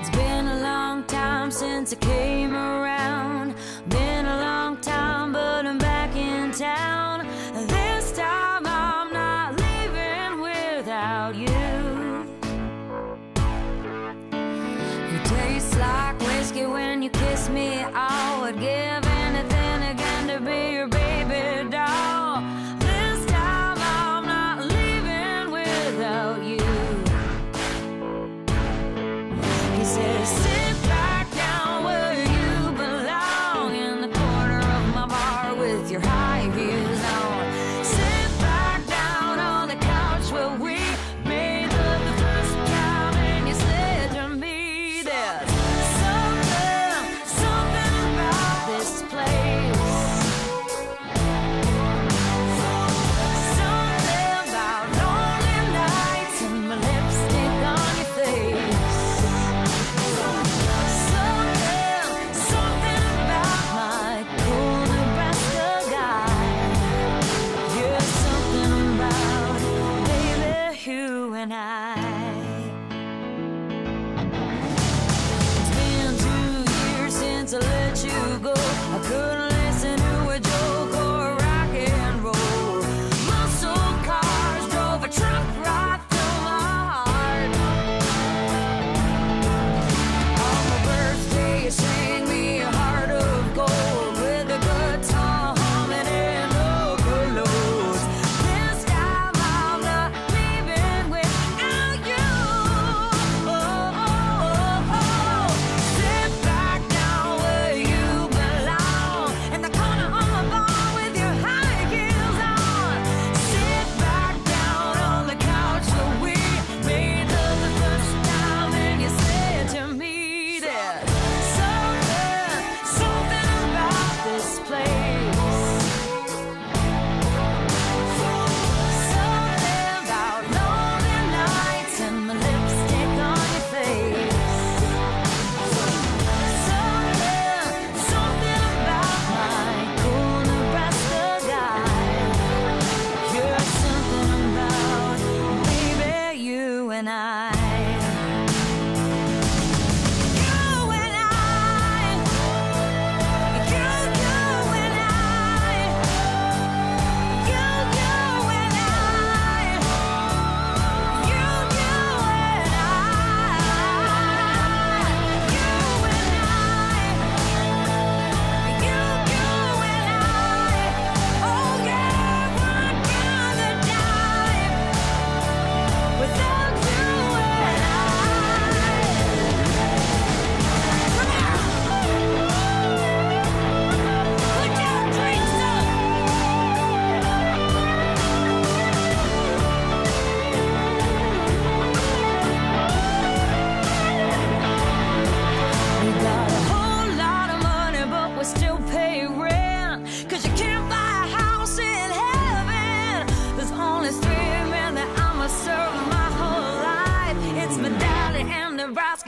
It's been a long time since I came around. Been a long time, but I'm back in town. This time I'm not leaving without you. You taste like whiskey when you kiss me. Oh, I would give. night. It's been two years since I let you go. I could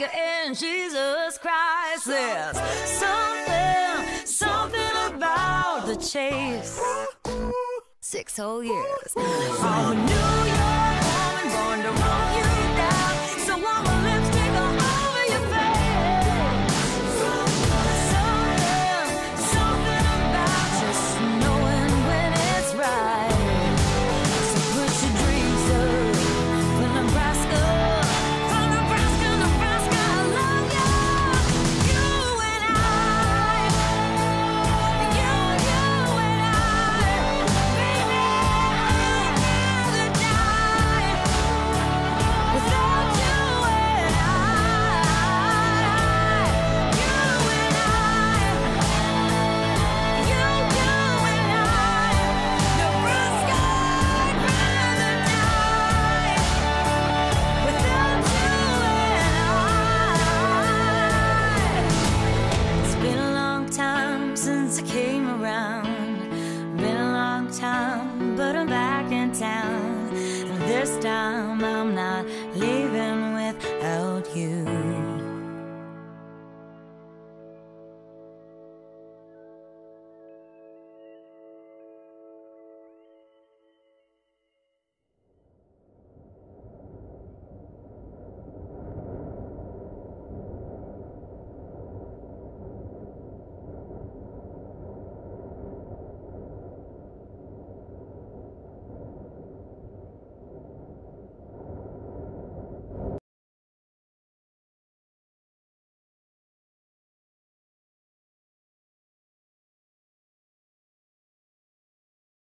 In and Jesus Christ. There's something, something about the chase. Six whole years. New York to roll you down. So I'm a came around. Been a long time, but I'm back in town. This time I'm not